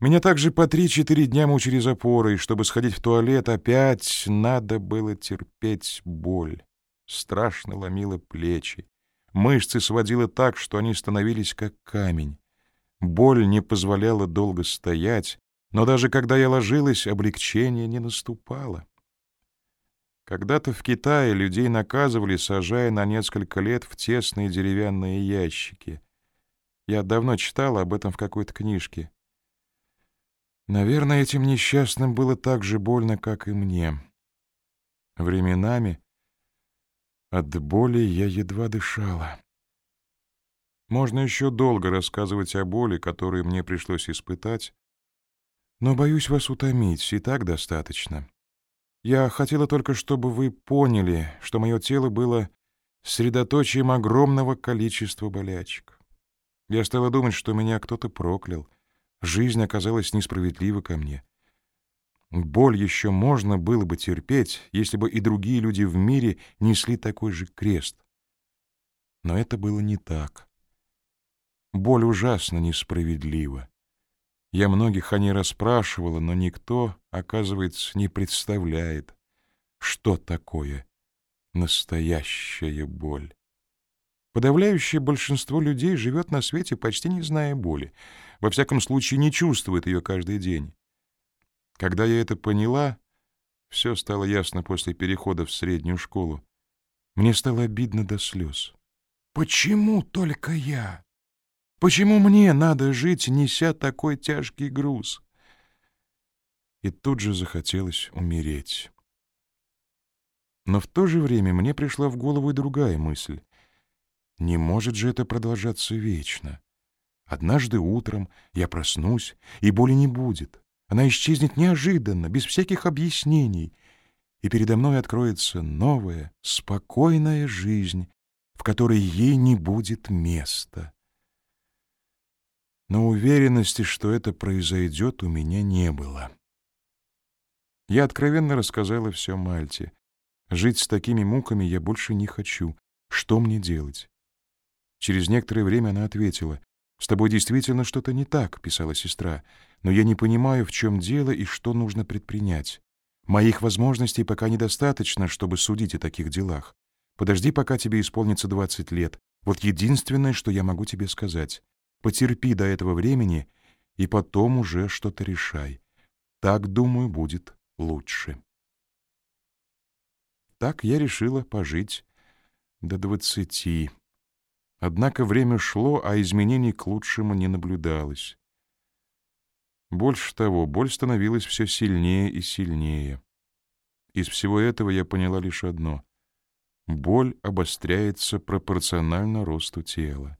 Меня также по три-четыре дня мучили запоры, и чтобы сходить в туалет, опять надо было терпеть боль. Страшно ломило плечи. Мышцы сводило так, что они становились как камень. Боль не позволяла долго стоять, но даже когда я ложилась, облегчение не наступало. Когда-то в Китае людей наказывали, сажая на несколько лет в тесные деревянные ящики. Я давно читала об этом в какой-то книжке. Наверное, этим несчастным было так же больно, как и мне. Временами от боли я едва дышала. Можно еще долго рассказывать о боли, которую мне пришлось испытать, но боюсь вас утомить, и так достаточно. Я хотела только, чтобы вы поняли, что мое тело было средоточием огромного количества болячек. Я стала думать, что меня кто-то проклял. Жизнь оказалась несправедлива ко мне. Боль еще можно было бы терпеть, если бы и другие люди в мире несли такой же крест. Но это было не так. Боль ужасно несправедлива. Я многих о ней расспрашивала, но никто, оказывается, не представляет, что такое настоящая боль. Подавляющее большинство людей живет на свете, почти не зная боли. Во всяком случае, не чувствует ее каждый день. Когда я это поняла, все стало ясно после перехода в среднюю школу. Мне стало обидно до слез. Почему только я? Почему мне надо жить, неся такой тяжкий груз? И тут же захотелось умереть. Но в то же время мне пришла в голову и другая мысль. Не может же это продолжаться вечно. Однажды утром я проснусь, и боли не будет. Она исчезнет неожиданно, без всяких объяснений, и передо мной откроется новая, спокойная жизнь, в которой ей не будет места. Но уверенности, что это произойдет, у меня не было. Я откровенно рассказала все Мальте. Жить с такими муками я больше не хочу. Что мне делать? Через некоторое время она ответила. «С тобой действительно что-то не так», — писала сестра, «но я не понимаю, в чем дело и что нужно предпринять. Моих возможностей пока недостаточно, чтобы судить о таких делах. Подожди, пока тебе исполнится 20 лет. Вот единственное, что я могу тебе сказать. Потерпи до этого времени, и потом уже что-то решай. Так, думаю, будет лучше. Так я решила пожить до двадцати. Однако время шло, а изменений к лучшему не наблюдалось. Больше того, боль становилась все сильнее и сильнее. Из всего этого я поняла лишь одно — боль обостряется пропорционально росту тела.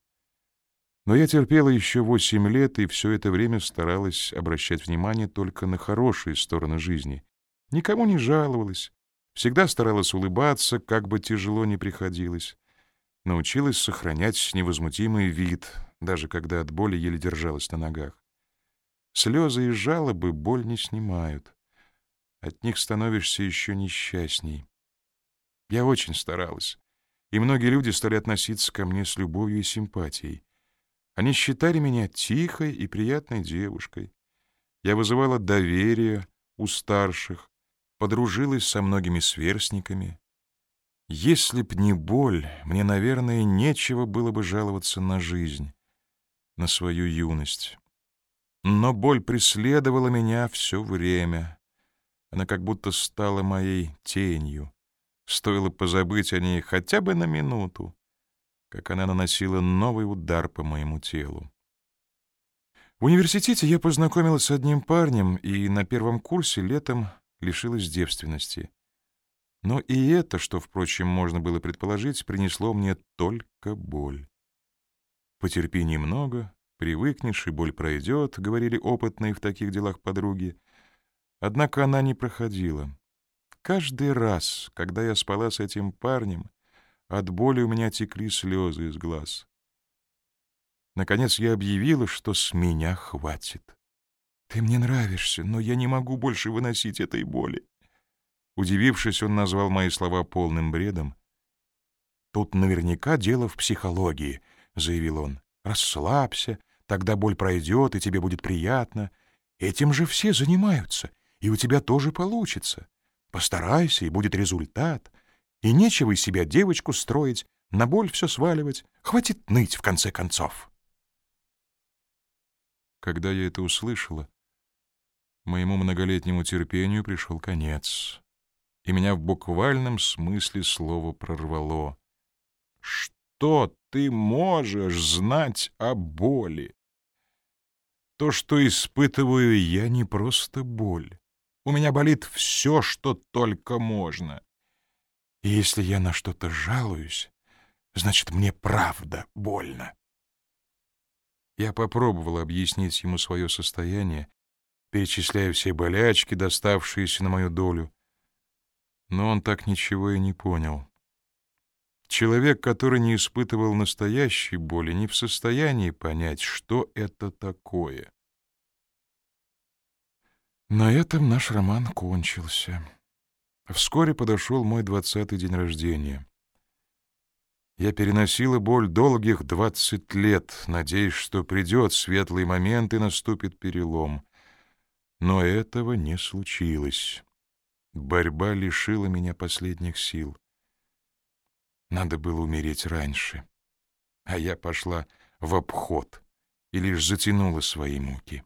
Но я терпела еще восемь лет и все это время старалась обращать внимание только на хорошие стороны жизни. Никому не жаловалась, всегда старалась улыбаться, как бы тяжело ни приходилось. Научилась сохранять невозмутимый вид, даже когда от боли еле держалась на ногах. Слезы и жалобы боль не снимают. От них становишься еще несчастней. Я очень старалась, и многие люди стали относиться ко мне с любовью и симпатией. Они считали меня тихой и приятной девушкой. Я вызывала доверие у старших, подружилась со многими сверстниками. Если б не боль, мне, наверное, нечего было бы жаловаться на жизнь, на свою юность. Но боль преследовала меня все время. Она как будто стала моей тенью. Стоило позабыть о ней хотя бы на минуту как она наносила новый удар по моему телу. В университете я познакомилась с одним парнем и на первом курсе летом лишилась девственности. Но и это, что, впрочем, можно было предположить, принесло мне только боль. «Потерпи немного, привыкнешь, и боль пройдет», — говорили опытные в таких делах подруги. Однако она не проходила. Каждый раз, когда я спала с этим парнем, от боли у меня текли слезы из глаз. Наконец я объявила, что с меня хватит. «Ты мне нравишься, но я не могу больше выносить этой боли». Удивившись, он назвал мои слова полным бредом. «Тут наверняка дело в психологии», — заявил он. «Расслабься, тогда боль пройдет, и тебе будет приятно. Этим же все занимаются, и у тебя тоже получится. Постарайся, и будет результат. И нечего из себя девочку строить, на боль все сваливать. Хватит ныть, в конце концов. Когда я это услышала, моему многолетнему терпению пришел конец, и меня в буквальном смысле слова прорвало. «Что ты можешь знать о боли?» То, что испытываю я, не просто боль. У меня болит все, что только можно. И если я на что-то жалуюсь, значит, мне правда больно. Я попробовал объяснить ему свое состояние, перечисляя все болячки, доставшиеся на мою долю. Но он так ничего и не понял. Человек, который не испытывал настоящей боли, не в состоянии понять, что это такое. На этом наш роман кончился. Вскоре подошел мой двадцатый день рождения. Я переносила боль долгих двадцать лет, надеясь, что придет светлый момент и наступит перелом. Но этого не случилось. Борьба лишила меня последних сил. Надо было умереть раньше. А я пошла в обход и лишь затянула свои муки.